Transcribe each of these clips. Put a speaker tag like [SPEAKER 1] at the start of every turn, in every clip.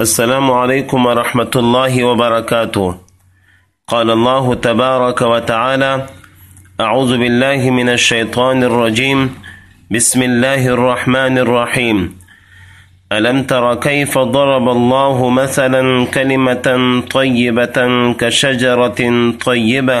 [SPEAKER 1] السلام عليكم ورحمة الله وبركاته قال الله تبارك وتعالى أعوذ بالله من الشيطان الرجيم بسم الله الرحمن الرحيم ألم تر كيف ضرب الله مثلا كلمة طيبة كشجرة طيبة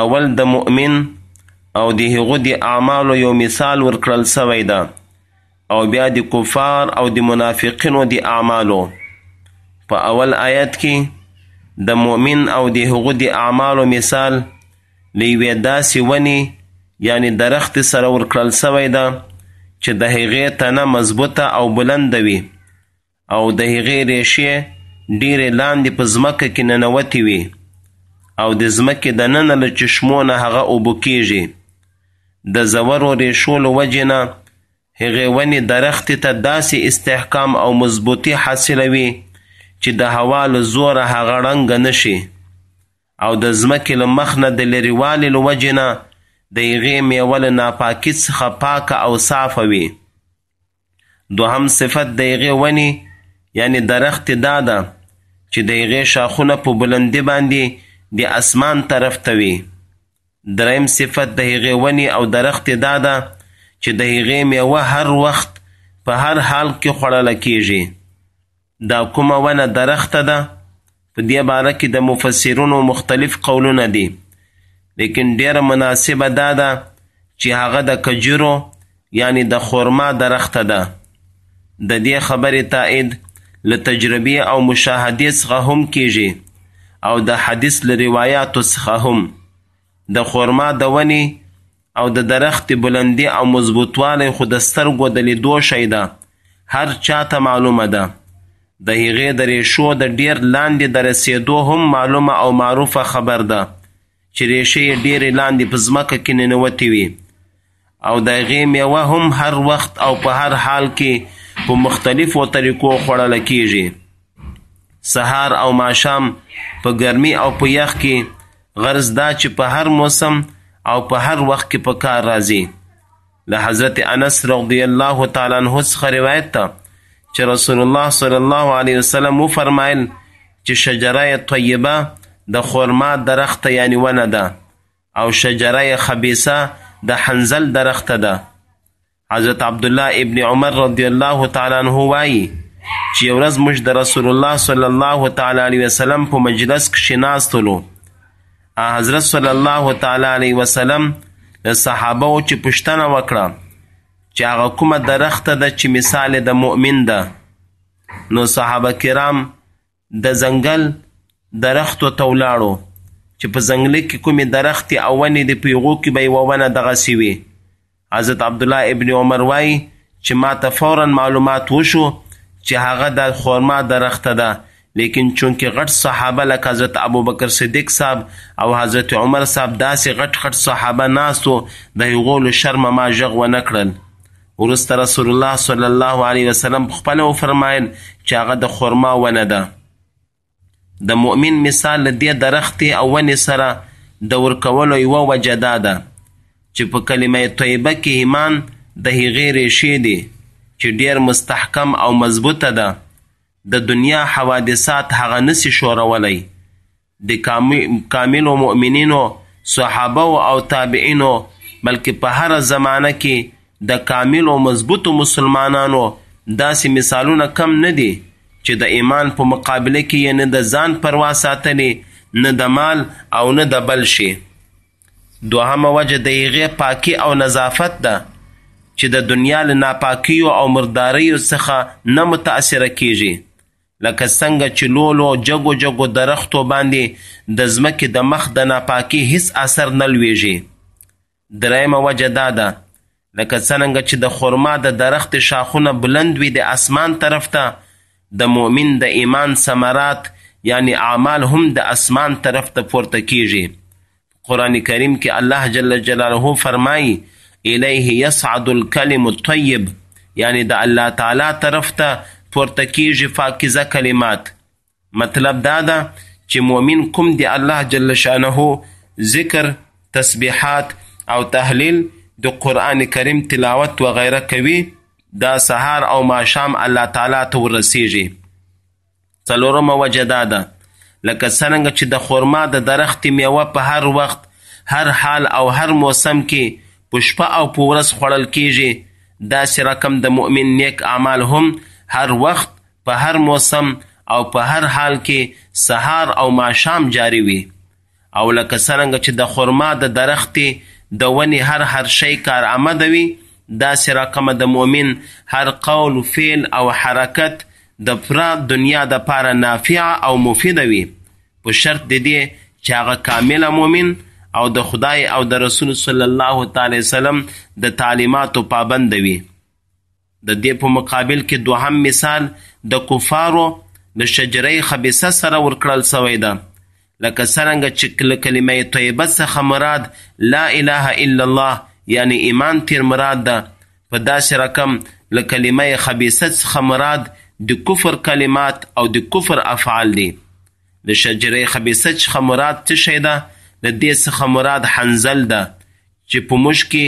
[SPEAKER 1] اول د مؤمن او د هغو د اعمالو یو مثال ورکړل سوی ده او بیا د کفار او د منافقینو د اعمالو په اول آیت کې د مؤمن او د هغو د اعمالو مثال له یوې داسې ونې یعنې درختې سره ورکړل سوی ده چې د هغې تنه مضبوطه او بلنده وي او د هغې ریشې ډیرې لاندې په ځمکه کې ننوتې وي او د ځمکې د ننه له چشمو نه هغه اوبه کیږي د زورو ریشو له وجې نه هغې ونې درختې ته داسې استحکام او مضبوطي حاصلوي چې د هوا له زوره هغه ړنګه نه شي او د ځمکې له مخ نه د لرېوالي له وجې نه د هغې میوه له ناپاکي څخه پاکه او صافه وي دوهم صفت د هغې ونې یعنې درخت دا ده چې د هغې شاخونه په بلندې باندې د اسمان طرف ته وي دریم صفت د هغې ونې او درخت دا ده چې د هغې میوه هر وخت په هر حال کې خوړله کیږي دا کومه ونه درخته ده؟ په دې باره کې د مفسرونو مختلف قولونه دي لیکن ډیره مناسبه دا ده چې هغه د کجورو یعنی د خورما درخته ده د دې خبرې تایید له تجربې او مشاهدې څخه هم کیږي او د حدیث له روایاتو څخه هم د خورما د ونې او د درخت بلندي او مضبوطوالی خو د سترګو د لیدو شی ده، هر چا ته معلومه ده. د هغې د ریشو د ډېر لاندې د رسېدو هم معلومه او معروفه خبر ده چې ریشې یې ډېرې لاندې په ځمکه کې ننوتې وي او د هغې میوه هم هر وخت او په هر حال کې په مختلفو طریقو خوړل کیږي. سهار او ماښام په ګرمي او په یخ کې غرض دا چې په هر موسم او په هر وخت کې په کار راځي له حضرت انس رضی الله تعالی عنہ څخه روایت ده چې رسول الله صلی الله علیه وسلم و فرمایل چې شجره طیبه د خورما درخت یعنی ونه ده او شجره خبیثه د حنزل درخت ده حضرت عبدالله ابن عمر رضی الله تعالی عنه وایي چې یو ورځ موږ د رسول الله صلی الله تعالی علیه وسلم په مجلس کښې ناستلو حضرت صلی الله تعالی علیه وسلم له صحابه و چې پوښتنه وکړه چې هغه کومه درخته ده چې مثال د مؤمن ده نو صحابه کرام د ځنګل درختو ته ولاړو چې په ځنګله کې کومې درختې او ونې دي په هغو کې به یوه ونه دغسې وي حضرت عبدالله ابن عمر وایي چې ما ته فورا معلومات وشو چې هغه د خورما درخته ده لیکن چونکه غټ صحابه لکه حضرت ابوبکر صدیق صاحب او حضرت عمر صاحب داسې غټ غټ صحابه ناستو د هغو له شرمه ما ژغ ونه کړل وروسته رسول الله صلی الله علیه وسلم خپل و فرمایل چې هغه د خرما ونه ده د مؤمن مثال له دې درختې او ونې سره د ورکولو یوه وجه دا ده چې په کلمه طیبه کې ایمان د هغې ریشې دي چې ډیر مستحکم او مضبوطه ده د دنیا حوادثات هغه نسی شورولی د کاملو مؤمنینو، صحابه او تابعینو، بلکې په هره زمانه کې د کاملو مضبوطو مسلمانانو داسې مثالونه کم نه دي چې د ایمان په مقابله کې یې نه د ځان پروا ساتلې، نه د مال او نه د بل شي. دوهمه وجه د هغې پاکي او نظافت ده چې د دنیا له ناپاکیو او مرداریو څخه نه متاثره کیږي لکه څنګه چې لولو جګو جګو درختو باندې د ځمکې د مخ د ناپاکي هیڅ اثر نه لویږي درېیمه وجه دا ده لکه څرنګه چې د خرما د درخت شاخونه بلند وي د اسمان طرف ته د مؤمن د ایمان ثمرات یعنی اعمال هم د اسمان طرف ته پورته کیږي قرآن کریم کې الله جل جلاله فرمایي الیه یصعد الکلم الطیب یعنی د الله تعالی طرف ته پورته کیږي فاکیزه کلمات مطلب دا ده چې مؤمن کوم دی الله جل شانه ذکر تسبیحات او تحلیل د قرآن کریم تلاوت و غیره کوي دا سهار او ماشام الله تعالی ته ورسیږي څلورمه وجه دا ده لکه څرنګه چې د خورما د درخت میوه په هر وخت، هر حال او هر موسم کې په شپه او په ورځ خوړل کېږي، داسې رقم د مؤمن نیک اعمال هم هر وخت، په هر موسم او په هر حال کې سهار او ماښام جاري وي. او لکه څرنګه چې دخرما ددرختې دونې هر هر شی کارآمده وي داسې رقمه دمؤمن هر قول، فعل او حرکت دپوره دنیا دپاره نافع او مفید وي په شرط ددې چې هغه کامل مؤمن او د خدای او د رسول صلی الله تعالی وسلم د تعلیماتو پابند وي. د دې په مقابل کې دوهم مثال د کفارو د شجره خبیثه سره ورکړل شوی ده، لکه څرنګه چې له کلمه طیبه څخه مراد لا اله الا الله یعنې ایمان تیر مراد ده، په داسې رقم له کلمه خبیثه څخه مراد د کفر کلمات او د کفر افعال دي. د شجره خبیثه څخه مراد څه شی ده؟ له دې څخه مراد حنظل ده چې په موږ کې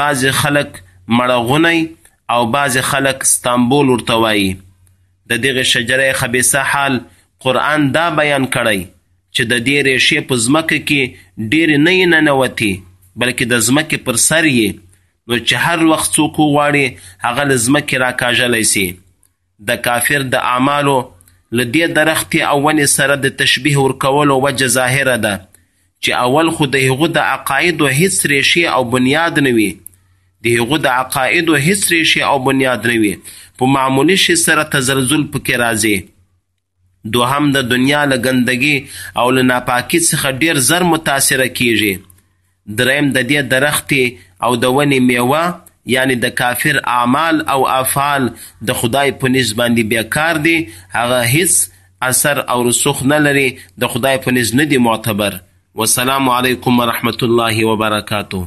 [SPEAKER 1] بعضې خلک مړه غونی او بعضې خلک ستامبول ورته وایي. د دغې شجره خبیثه حال قرآن دا بیان کړی چې د دې ریښې په ځمکه کې ډېرې نه یې ننوتي بلکې د ځمکې پر سر یې نو چې هر وخت څوک وغواړي هغه له ځمکې راکاږلی شي د کافر د اعمالو له دې درختې او ونې سره د تشبیه ورکولو وجه ظاهره ده چې اول خو د هغو د عقایدو هیڅ ریښې او بنیاد نه وي، د هغو د عقایدو هیڅ ریښې او بنیاد نه وي، په معمولي شي سره تزلزل پکې راځي، دوهم د دنیا له ګندګي او له ناپاکي څخه ډیر زر متاثره کیږي. دریم د دې درختې او د ونې میوه یعنې د کافر اعمال او افعال د خدای په نزد باندې بیکار دي هغه هیڅ اثر او رسوخ نه لري د خدای په نزد نه دي معتبر. وسلام علیکم ورحمت الله وبرکاته.